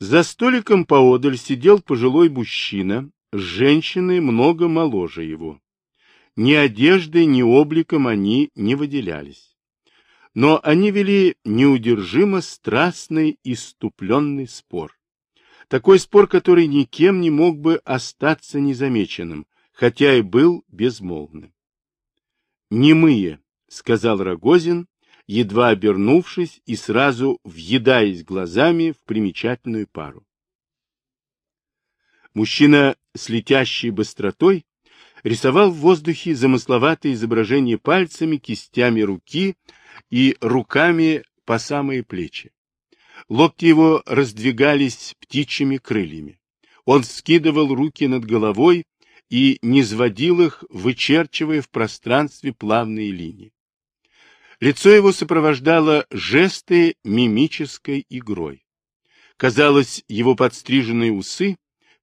За столиком поодаль сидел пожилой мужчина с женщиной много моложе его. Ни одеждой, ни обликом они не выделялись. Но они вели неудержимо страстный иступленный спор. Такой спор, который никем не мог бы остаться незамеченным, хотя и был безмолвным. «Немые», — сказал Рогозин, едва обернувшись и сразу въедаясь глазами в примечательную пару. Мужчина с летящей быстротой рисовал в воздухе замысловатые изображения пальцами, кистями руки и руками по самые плечи. Локти его раздвигались птичьими крыльями. Он скидывал руки над головой и низводил их, вычерчивая в пространстве плавные линии. Лицо его сопровождало жесты мимической игрой. Казалось, его подстриженные усы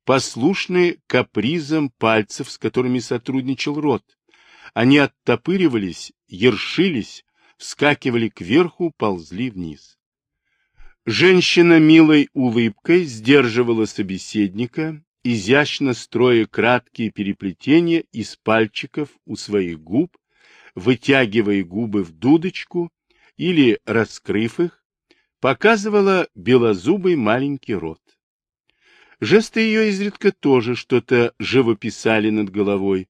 послушны капризам пальцев, с которыми сотрудничал рот. Они оттопыривались, ершились, вскакивали кверху, ползли вниз. Женщина милой улыбкой сдерживала собеседника, изящно строя краткие переплетения из пальчиков у своих губ, вытягивая губы в дудочку или, раскрыв их, показывала белозубый маленький рот. Жесты ее изредка тоже что-то живописали над головой.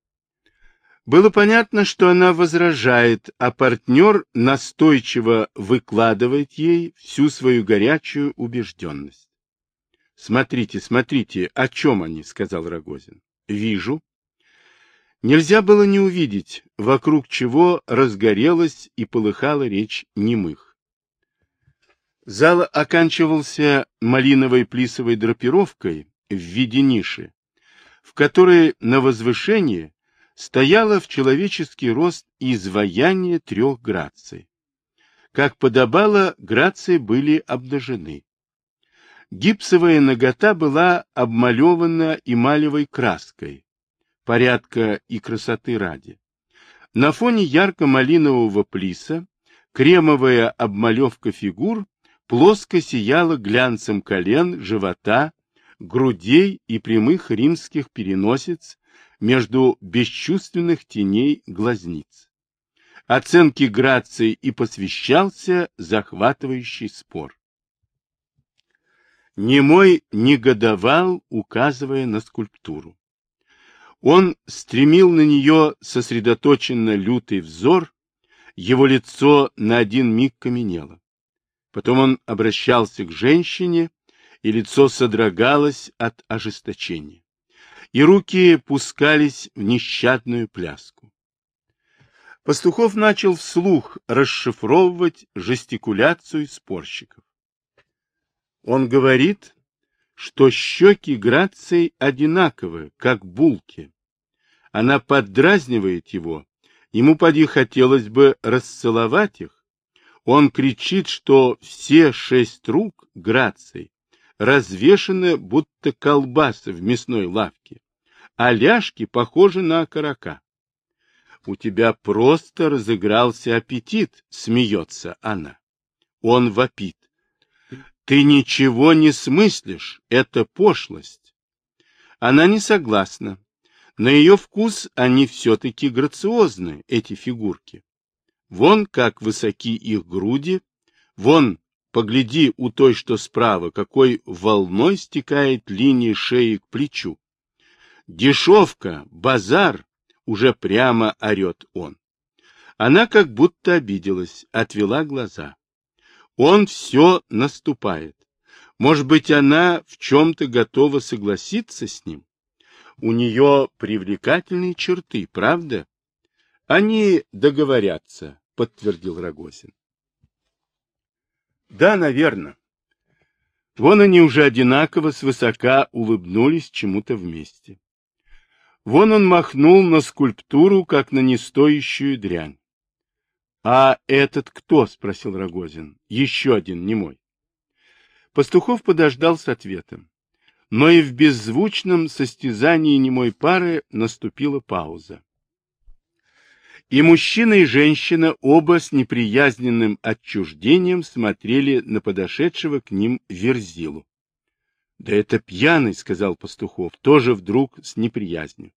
Было понятно, что она возражает, а партнер настойчиво выкладывает ей всю свою горячую убежденность. — Смотрите, смотрите, о чем они, — сказал Рогозин. — Вижу. Нельзя было не увидеть, вокруг чего разгорелась и полыхала речь немых. Зал оканчивался малиновой плисовой драпировкой в виде ниши, в которой на возвышении стояло в человеческий рост изваяние трех граций. Как подобало, грации были обнажены. Гипсовая нагота была обмалевана эмалевой краской, порядка и красоты ради. На фоне ярко-малинового плиса кремовая обмалевка фигур плоско сияла глянцем колен, живота, грудей и прямых римских переносиц между бесчувственных теней глазниц. Оценки грации и посвящался захватывающий спор. Немой негодовал, указывая на скульптуру. Он стремил на нее сосредоточенно лютый взор, его лицо на один миг каменело. Потом он обращался к женщине, и лицо содрогалось от ожесточения, и руки пускались в нещадную пляску. Пастухов начал вслух расшифровывать жестикуляцию спорщиков. Он говорит, что щеки Грации одинаковы, как булки. Она поддразнивает его, ему поди хотелось бы расцеловать их. Он кричит, что все шесть рук Грации развешаны, будто колбасы в мясной лавке, а ляжки похожи на окорока. У тебя просто разыгрался аппетит, смеется она. Он вопит. Ты ничего не смыслишь, это пошлость. Она не согласна. На ее вкус они все-таки грациозны, эти фигурки. Вон как высоки их груди, вон, погляди у той, что справа, какой волной стекает линия шеи к плечу. Дешевка, базар, уже прямо орет он. Она как будто обиделась, отвела глаза. Он все наступает. Может быть, она в чем-то готова согласиться с ним? У нее привлекательные черты, правда? Они договорятся, подтвердил Рогозин. Да, наверное. Вон они уже одинаково свысока улыбнулись чему-то вместе. Вон он махнул на скульптуру, как на нестоящую дрянь. «А этот кто?» — спросил Рогозин. «Еще один, не мой». Пастухов подождал с ответом. Но и в беззвучном состязании немой пары наступила пауза. И мужчина, и женщина оба с неприязненным отчуждением смотрели на подошедшего к ним Верзилу. — Да это пьяный, — сказал Пастухов, тоже вдруг с неприязнью.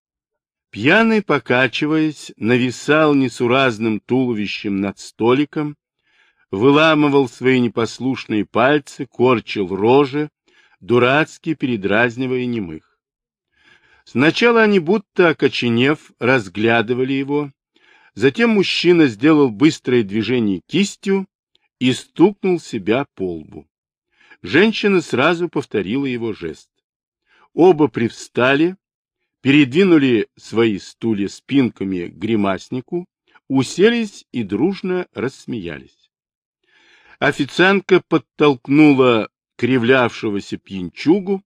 Пьяный, покачиваясь, нависал несуразным туловищем над столиком, выламывал свои непослушные пальцы, корчил рожи, дурацки передразнивая немых. Сначала они, будто окоченев, разглядывали его, затем мужчина сделал быстрое движение кистью и стукнул себя по лбу. Женщина сразу повторила его жест. Оба привстали, передвинули свои стулья спинками к гримаснику, уселись и дружно рассмеялись. Официантка подтолкнула кривлявшегося пьянчугу,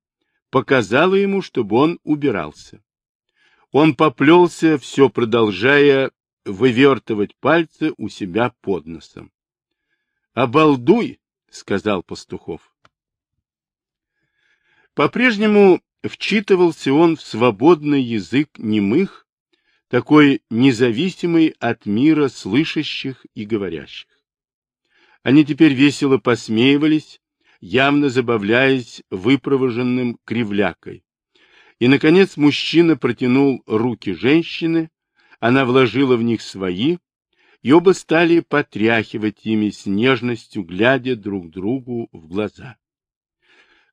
показала ему, чтобы он убирался. Он поплелся, все продолжая вывертывать пальцы у себя под носом. — Обалдуй! — сказал Пастухов. По-прежнему вчитывался он в свободный язык немых, такой независимый от мира слышащих и говорящих. Они теперь весело посмеивались, явно забавляясь выпровоженным кривлякой. И, наконец, мужчина протянул руки женщины, она вложила в них свои, и оба стали потряхивать ими с нежностью, глядя друг другу в глаза.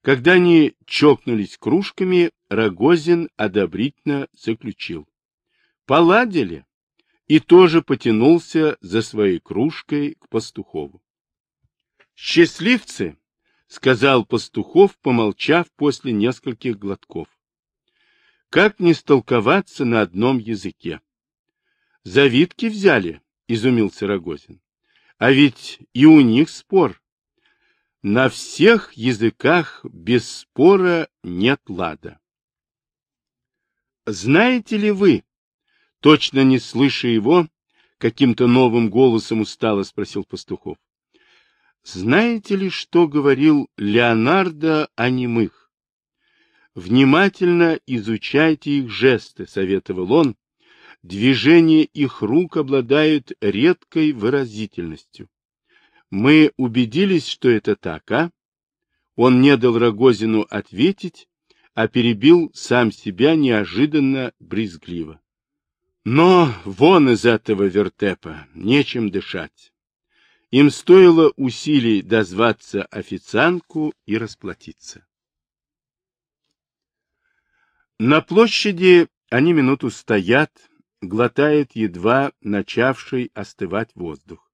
Когда они чокнулись кружками, Рогозин одобрительно заключил. Поладили. И тоже потянулся за своей кружкой к Пастухову. Счастливцы, сказал Пастухов, помолчав после нескольких глотков. Как не столковаться на одном языке? Завидки взяли, изумился Рогозин. А ведь и у них спор. На всех языках без спора нет лада. Знаете ли вы, точно не слыша его, каким-то новым голосом устало спросил Пастухов. Знаете ли, что говорил Леонардо о немых? Внимательно изучайте их жесты, советовал он. Движения их рук обладают редкой выразительностью. Мы убедились, что это так, а? Он не дал Рогозину ответить, а перебил сам себя неожиданно брезгливо. Но вон из этого вертепа, нечем дышать. Им стоило усилий дозваться официантку и расплатиться. На площади они минуту стоят, глотает едва начавший остывать воздух.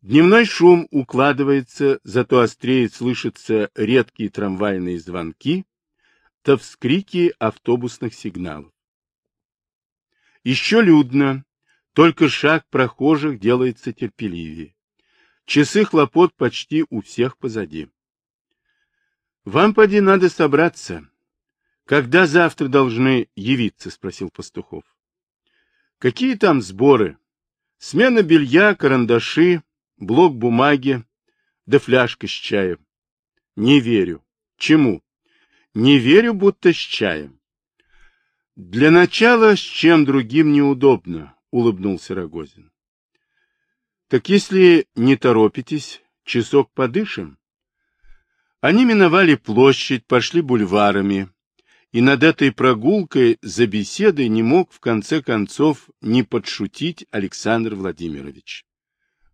Дневной шум укладывается, зато острее слышатся редкие трамвайные звонки, то вскрики автобусных сигналов. Еще людно, только шаг прохожих делается терпеливее. Часы хлопот почти у всех позади. Вам, поди, надо собраться. Когда завтра должны явиться? Спросил Пастухов. Какие там сборы? Смена белья, карандаши, блок бумаги, да фляжка с чаем. Не верю. Чему? Не верю, будто с чаем. Для начала с чем другим неудобно, улыбнулся Рогозин. Так если не торопитесь, часок подышим. Они миновали площадь, пошли бульварами, и над этой прогулкой за беседой не мог в конце концов не подшутить Александр Владимирович.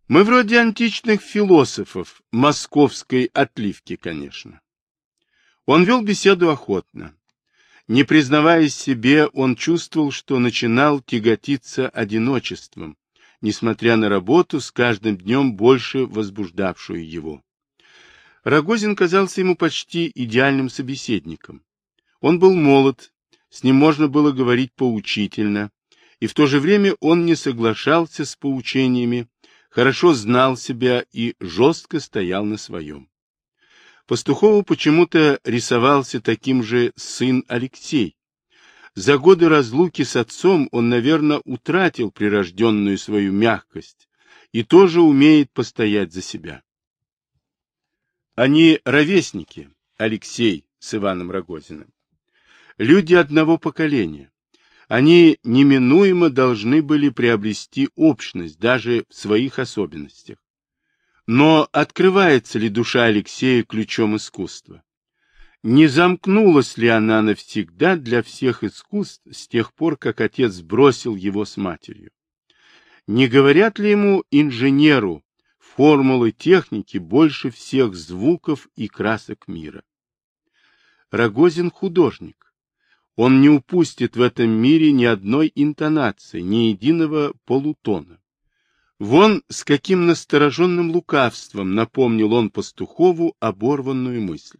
Мы вроде античных философов, московской отливки, конечно. Он вел беседу охотно. Не признаваясь себе, он чувствовал, что начинал тяготиться одиночеством, несмотря на работу, с каждым днем больше возбуждавшую его. Рогозин казался ему почти идеальным собеседником. Он был молод, с ним можно было говорить поучительно, и в то же время он не соглашался с поучениями, хорошо знал себя и жестко стоял на своем. Пастухову почему-то рисовался таким же сын Алексей. За годы разлуки с отцом он, наверное, утратил прирожденную свою мягкость и тоже умеет постоять за себя. Они ровесники, Алексей с Иваном Рогозиным. Люди одного поколения. Они неминуемо должны были приобрести общность даже в своих особенностях. Но открывается ли душа Алексея ключом искусства? Не замкнулась ли она навсегда для всех искусств с тех пор, как отец бросил его с матерью? Не говорят ли ему, инженеру, формулы техники больше всех звуков и красок мира? Рогозин художник. Он не упустит в этом мире ни одной интонации, ни единого полутона. Вон с каким настороженным лукавством напомнил он пастухову оборванную мысль.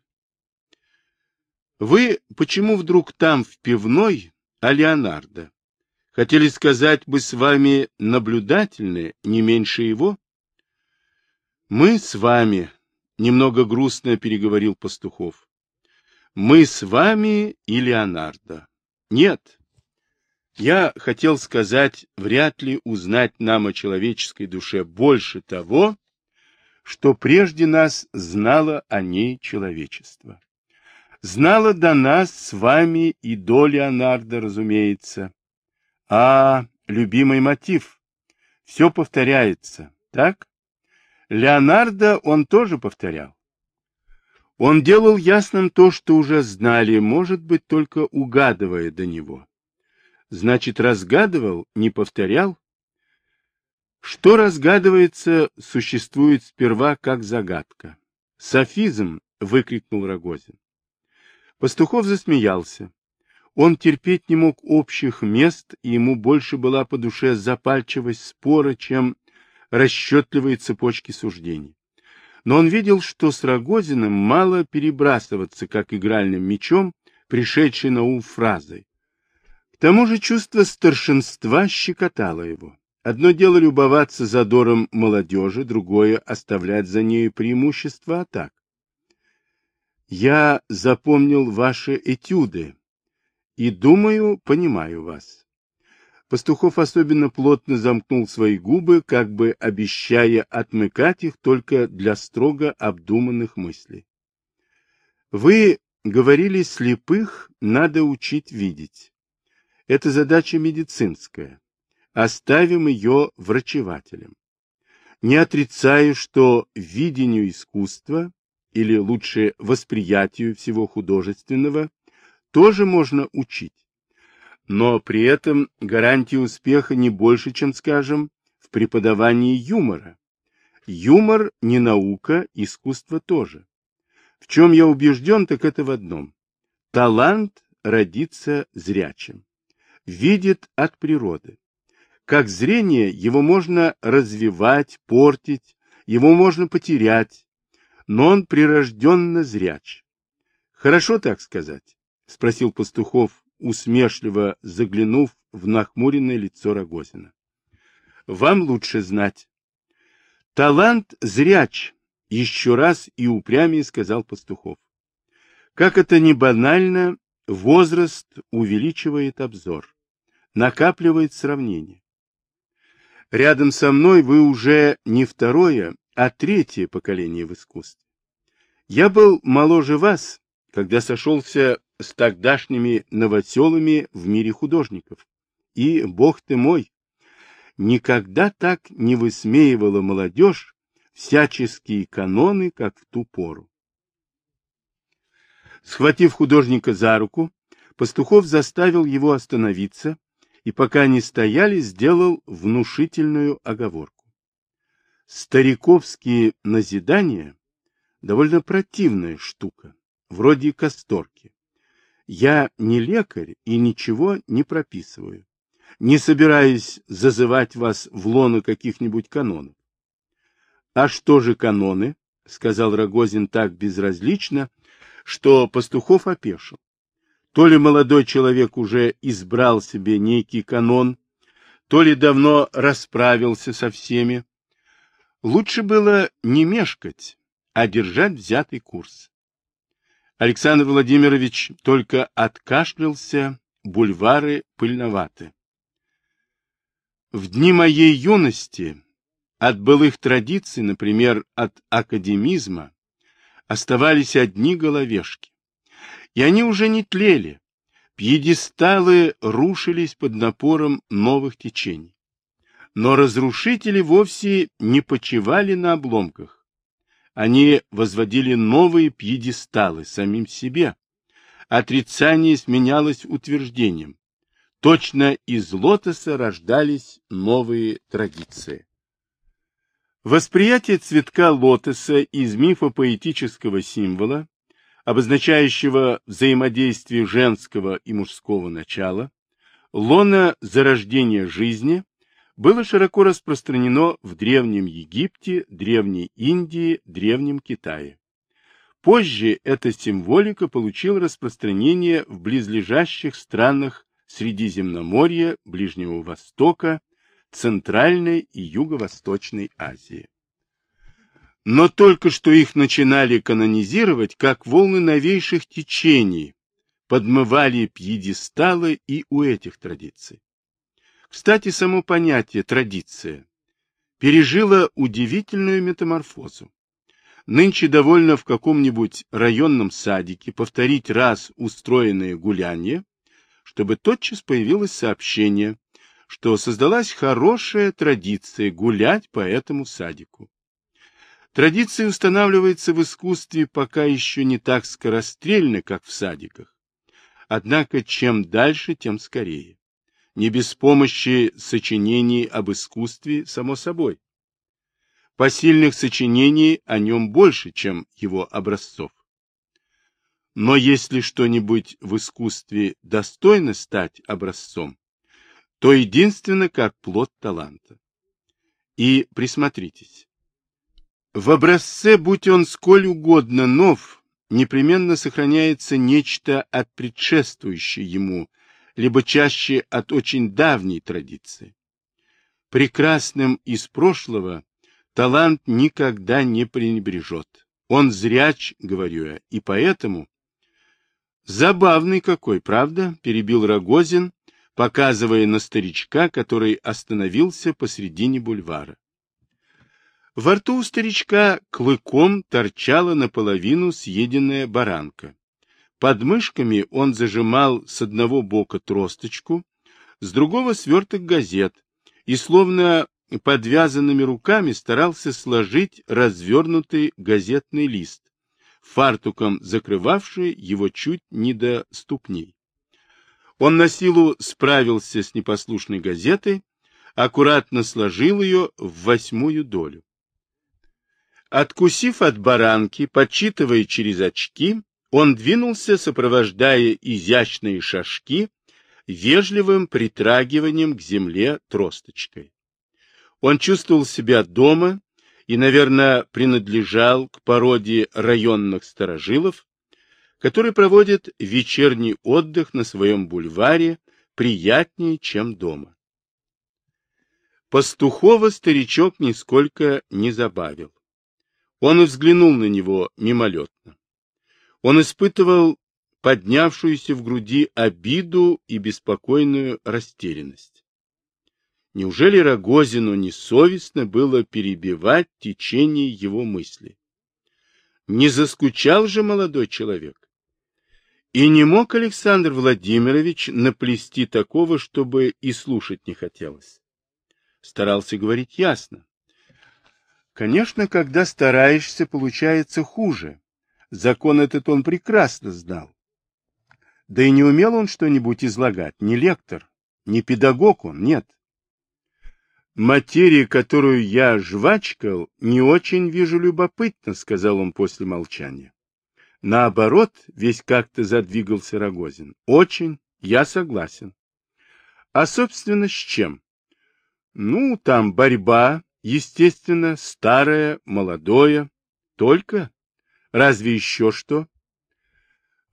Вы почему вдруг там, в пивной, а Леонардо? Хотели сказать бы с вами наблюдательны, не меньше его? Мы с вами, немного грустно переговорил Пастухов. Мы с вами и Леонардо. Нет. Я хотел сказать, вряд ли узнать нам о человеческой душе больше того, что прежде нас знало о ней человечество знала до нас с вами и до Леонардо, разумеется. А, любимый мотив. Все повторяется, так? Леонардо он тоже повторял. Он делал ясным то, что уже знали, может быть, только угадывая до него. Значит, разгадывал, не повторял? Что разгадывается, существует сперва как загадка. «Софизм!» — выкрикнул Рогозин. Пастухов засмеялся. Он терпеть не мог общих мест, и ему больше была по душе запальчивость спора, чем расчетливые цепочки суждений. Но он видел, что с Рогозиным мало перебрасываться, как игральным мечом, пришедшей на ум фразой. Тому же чувство старшинства щекотало его. Одно дело любоваться задором молодежи, другое — оставлять за нею преимущество атак. Я запомнил ваши этюды и, думаю, понимаю вас. Пастухов особенно плотно замкнул свои губы, как бы обещая отмыкать их только для строго обдуманных мыслей. Вы говорили, слепых надо учить видеть. Это задача медицинская. Оставим ее врачевателям. Не отрицаю, что видению искусства или лучше восприятию всего художественного, тоже можно учить. Но при этом гарантии успеха не больше, чем, скажем, в преподавании юмора. Юмор не наука, искусство тоже. В чем я убежден, так это в одном. Талант родится зрячим. Видит от природы. Как зрение, его можно развивать, портить, его можно потерять, но он прирожденно зряч. Хорошо так сказать? — спросил Пастухов, усмешливо заглянув в нахмуренное лицо Рогозина. — Вам лучше знать. — Талант зряч, — еще раз и упрямее сказал Пастухов. Как это не банально, возраст увеличивает обзор, накапливает сравнение. Рядом со мной вы уже не второе, а третье поколение в искусстве. Я был моложе вас, когда сошелся с тогдашними новоселами в мире художников. И, бог ты мой, никогда так не высмеивала молодежь всяческие каноны, как в ту пору. Схватив художника за руку, Пастухов заставил его остановиться и, пока они стояли, сделал внушительную оговорку. Стариковские назидания довольно противная штука, вроде касторки. Я не лекарь и ничего не прописываю, не собираюсь зазывать вас в лоно каких-нибудь канонов. — А что же каноны? — сказал Рогозин так безразлично, что Пастухов опешил. То ли молодой человек уже избрал себе некий канон, то ли давно расправился со всеми. Лучше было не мешкать, а держать взятый курс. Александр Владимирович только откашлялся, бульвары пыльноваты. В дни моей юности от былых традиций, например, от академизма, оставались одни головешки. И они уже не тлели, пьедесталы рушились под напором новых течений. Но разрушители вовсе не почивали на обломках, Они возводили новые пьедесталы самим себе. Отрицание сменялось утверждением. Точно из лотоса рождались новые традиции. Восприятие цветка лотоса из мифопоэтического символа, обозначающего взаимодействие женского и мужского начала, лона зарождения жизни, было широко распространено в Древнем Египте, Древней Индии, Древнем Китае. Позже эта символика получила распространение в близлежащих странах Средиземноморья, Ближнего Востока, Центральной и Юго-Восточной Азии. Но только что их начинали канонизировать, как волны новейших течений подмывали пьедесталы и у этих традиций. Кстати, само понятие «традиция» пережило удивительную метаморфозу. Нынче довольно в каком-нибудь районном садике повторить раз устроенное гуляние, чтобы тотчас появилось сообщение, что создалась хорошая традиция гулять по этому садику. Традиция устанавливается в искусстве пока еще не так скорострельно, как в садиках. Однако чем дальше, тем скорее не без помощи сочинений об искусстве, само собой. Посильных сочинений о нем больше, чем его образцов. Но если что-нибудь в искусстве достойно стать образцом, то единственно как плод таланта. И присмотритесь. В образце, будь он сколь угодно нов, непременно сохраняется нечто от предшествующей ему либо чаще от очень давней традиции. Прекрасным из прошлого талант никогда не пренебрежет. Он зряч, говорю я, и поэтому... Забавный какой, правда? Перебил Рогозин, показывая на старичка, который остановился посредине бульвара. Во рту у старичка клыком торчала наполовину съеденная баранка. Под мышками он зажимал с одного бока тросточку, с другого сверток газет и словно подвязанными руками старался сложить развернутый газетный лист, фартуком закрывавший его чуть не до ступней. Он на силу справился с непослушной газетой, аккуратно сложил ее в восьмую долю. Откусив от баранки, подсчитывая через очки, он двинулся, сопровождая изящные шажки, вежливым притрагиванием к земле тросточкой. Он чувствовал себя дома и, наверное, принадлежал к породе районных сторожилов, которые проводят вечерний отдых на своем бульваре приятнее, чем дома. Пастухова старичок нисколько не забавил. Он и взглянул на него мимолетно. Он испытывал поднявшуюся в груди обиду и беспокойную растерянность. Неужели Рогозину несовестно было перебивать течение его мысли? Не заскучал же молодой человек? И не мог Александр Владимирович наплести такого, чтобы и слушать не хотелось. Старался говорить ясно. Конечно, когда стараешься, получается хуже. Закон этот он прекрасно знал. Да и не умел он что-нибудь излагать, не лектор, не педагог он, нет. Материя, которую я жвачкал, не очень вижу любопытно, сказал он после молчания. Наоборот, весь как-то задвигался Рогозин. Очень, я согласен. А, собственно, с чем? Ну, там борьба, естественно, старая, молодое. Только Разве еще что?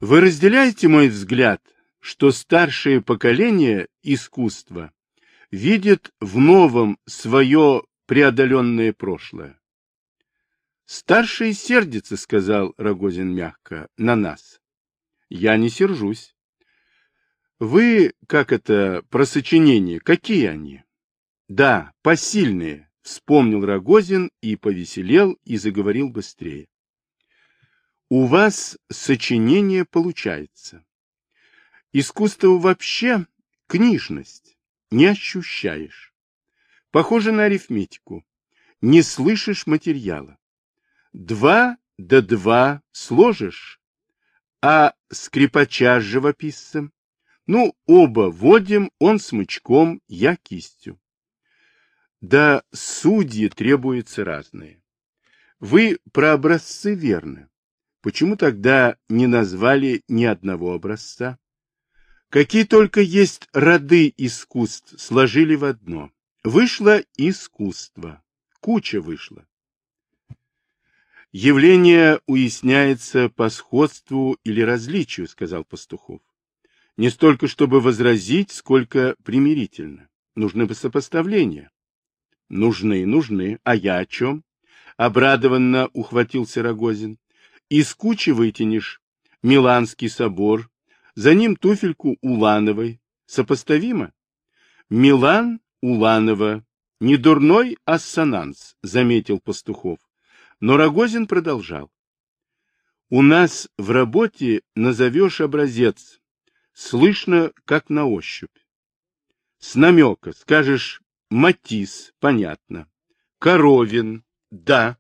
Вы разделяете мой взгляд, что старшее поколение искусства видит в новом свое преодоленное прошлое. Старшие сердятся, сказал Рогозин мягко, на нас. Я не сержусь. Вы, как это, про сочинения, какие они? Да, посильные, вспомнил Рогозин и повеселел, и заговорил быстрее. У вас сочинение получается. Искусство вообще книжность. Не ощущаешь. Похоже на арифметику. Не слышишь материала. Два да два сложишь, а скрипача с живописцем? Ну, оба водим, он смычком, я кистью. Да судьи требуются разные. Вы про образцы верно. Почему тогда не назвали ни одного образца? Какие только есть роды искусств, сложили в одно. Вышло искусство. Куча вышла. Явление уясняется по сходству или различию, сказал Пастухов. Не столько, чтобы возразить, сколько примирительно. Нужны бы сопоставления. Нужны, нужны. А я о чем? Обрадованно ухватился Рогозин. Из кучи вытянешь Миланский собор, за ним туфельку Улановой. Сопоставимо? Милан, Уланова. Не дурной ассонанс, заметил Пастухов. Но Рогозин продолжал. У нас в работе назовешь образец. Слышно, как на ощупь. С намека скажешь Матис, понятно. Коровин, да.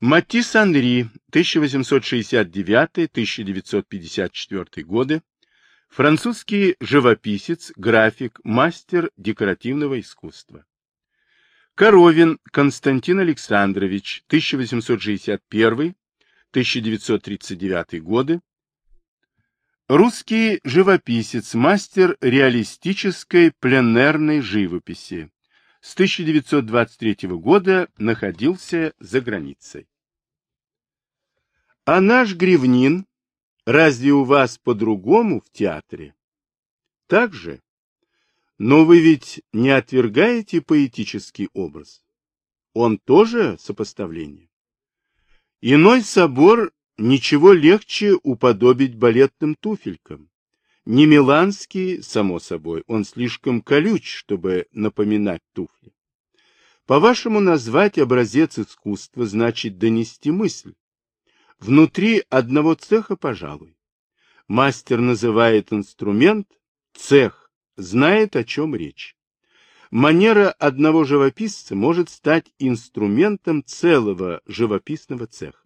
Матис Анри, 1869-1954 годы, французский живописец, график, мастер декоративного искусства. Коровин Константин Александрович, 1861-1939 годы, русский живописец, мастер реалистической пленерной живописи, с 1923 года находился за границей. А наш Гривнин, разве у вас по-другому в театре? Так же? Но вы ведь не отвергаете поэтический образ. Он тоже сопоставление. Иной собор ничего легче уподобить балетным туфелькам. Не миланский, само собой, он слишком колюч, чтобы напоминать туфли. По-вашему, назвать образец искусства значит донести мысль. Внутри одного цеха, пожалуй. Мастер называет инструмент цех, знает, о чем речь. Манера одного живописца может стать инструментом целого живописного цеха.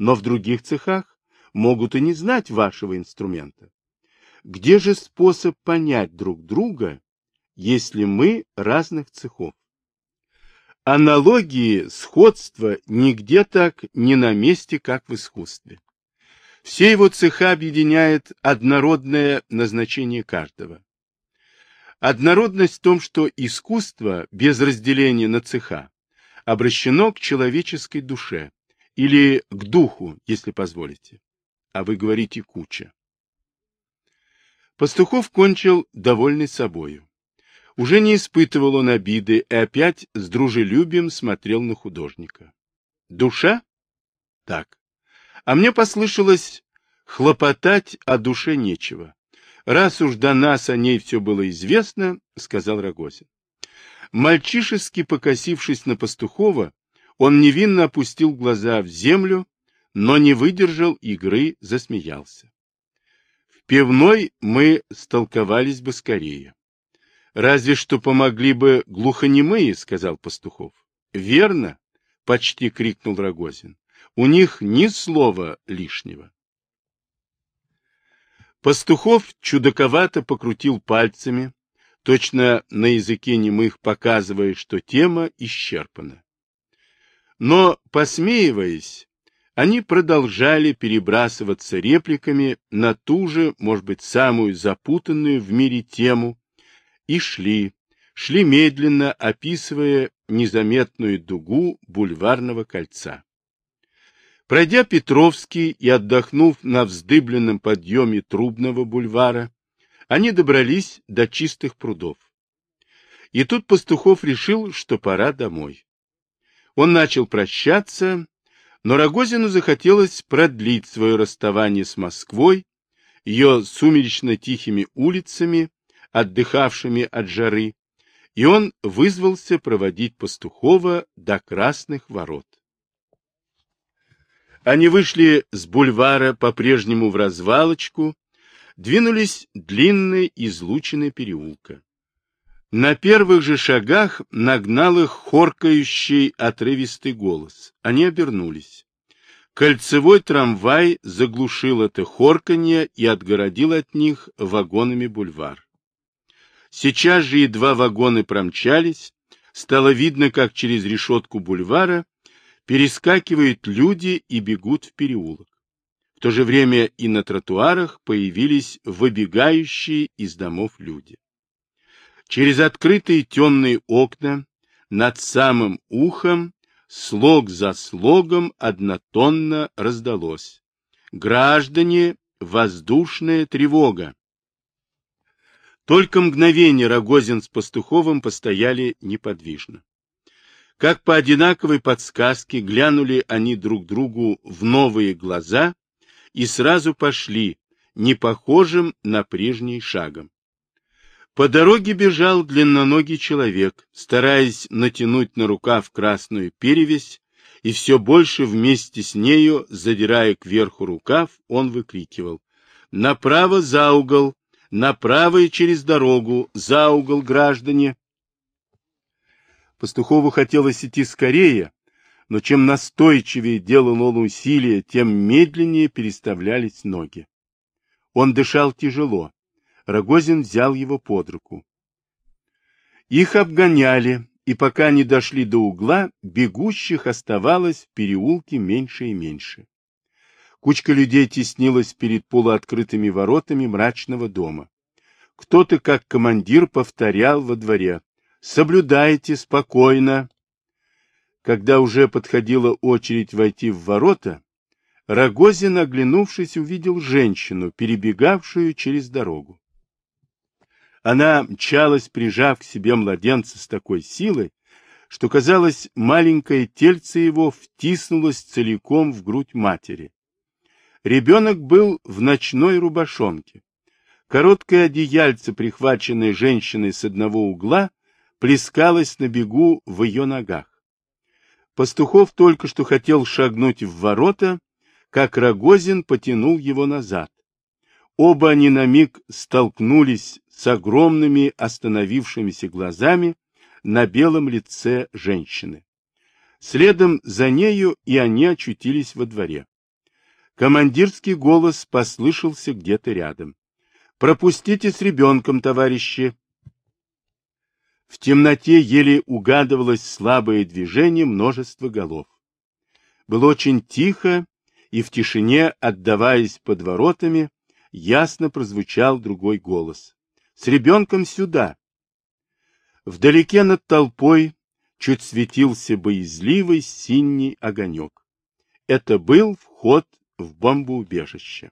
Но в других цехах могут и не знать вашего инструмента. Где же способ понять друг друга, если мы разных цехов? Аналогии, сходства нигде так не на месте, как в искусстве. Все его цеха объединяет однородное назначение каждого. Однородность в том, что искусство без разделения на цеха обращено к человеческой душе или к духу, если позволите. А вы говорите куча. Пастухов кончил довольный собою. Уже не испытывал он обиды и опять с дружелюбием смотрел на художника. Душа? Так. А мне послышалось, хлопотать о душе нечего. Раз уж до нас о ней все было известно, сказал Рогозин. Мальчишески покосившись на Пастухова, он невинно опустил глаза в землю, но не выдержал игры, засмеялся. В пивной мы столковались бы скорее. Разве что помогли бы глухонемые, сказал Пастухов. Верно, почти крикнул Рогозин. У них ни слова лишнего. Пастухов чудаковато покрутил пальцами, точно на языке немых показывая, что тема исчерпана. Но, посмеиваясь, они продолжали перебрасываться репликами на ту же, может быть, самую запутанную в мире тему, и шли, шли медленно, описывая незаметную дугу бульварного кольца. Пройдя Петровский и отдохнув на вздыбленном подъеме Трубного бульвара, они добрались до чистых прудов. И тут Пастухов решил, что пора домой. Он начал прощаться, но Рогозину захотелось продлить свое расставание с Москвой, ее сумеречно-тихими улицами, отдыхавшими от жары, и он вызвался проводить Пастухова до Красных ворот. Они вышли с бульвара по-прежнему в развалочку, двинулись длинной излученной переулка. На первых же шагах нагнал их хоркающий отрывистый голос. Они обернулись. Кольцевой трамвай заглушил это хорканье и отгородил от них вагонами бульвар. Сейчас же едва вагоны промчались, стало видно, как через решетку бульвара перескакивают люди и бегут в переулок. В то же время и на тротуарах появились выбегающие из домов люди. Через открытые темные окна над самым ухом слог за слогом однотонно раздалось. Граждане, воздушная тревога. Только мгновение Рогозин с Пастуховым постояли неподвижно. Как по одинаковой подсказке глянули они друг другу в новые глаза и сразу пошли, не похожим на прежний шагом. По дороге бежал длинноногий человек, стараясь натянуть на рукав красную перевязь, и все больше вместе с нею, задирая кверху рукав, он выкрикивал «Направо за угол! Направо и через дорогу! За угол, граждане!» Пастухову хотелось идти скорее, но чем настойчивее делал он усилия, тем медленнее переставлялись ноги. Он дышал тяжело, Рогозин взял его под руку. Их обгоняли, и пока они дошли до угла, бегущих оставалось в переулке меньше и меньше. Кучка людей теснилась перед полуоткрытыми воротами мрачного дома. Кто-то, как командир, повторял во дворе «Соблюдайте спокойно». Когда уже подходила очередь войти в ворота, Рогозин, оглянувшись, увидел женщину, перебегавшую через дорогу. Она мчалась, прижав к себе младенца с такой силой, что, казалось, маленькое тельце его втиснулось целиком в грудь матери. Ребенок был в ночной рубашонке. Короткое одеяльце, прихваченное женщиной с одного угла, плескалось на бегу в ее ногах. Пастухов только что хотел шагнуть в ворота, как Рогозин потянул его назад. Оба они на миг столкнулись с огромными остановившимися глазами на белом лице женщины. Следом за нею и они очутились во дворе. Командирский голос послышался где-то рядом. «Пропустите с ребенком, товарищи!» В темноте еле угадывалось слабое движение множества голов. Было очень тихо, и в тишине, отдаваясь под воротами, ясно прозвучал другой голос. С ребенком сюда. Вдалеке над толпой чуть светился боязливый синий огонек. Это был вход в бомбоубежище.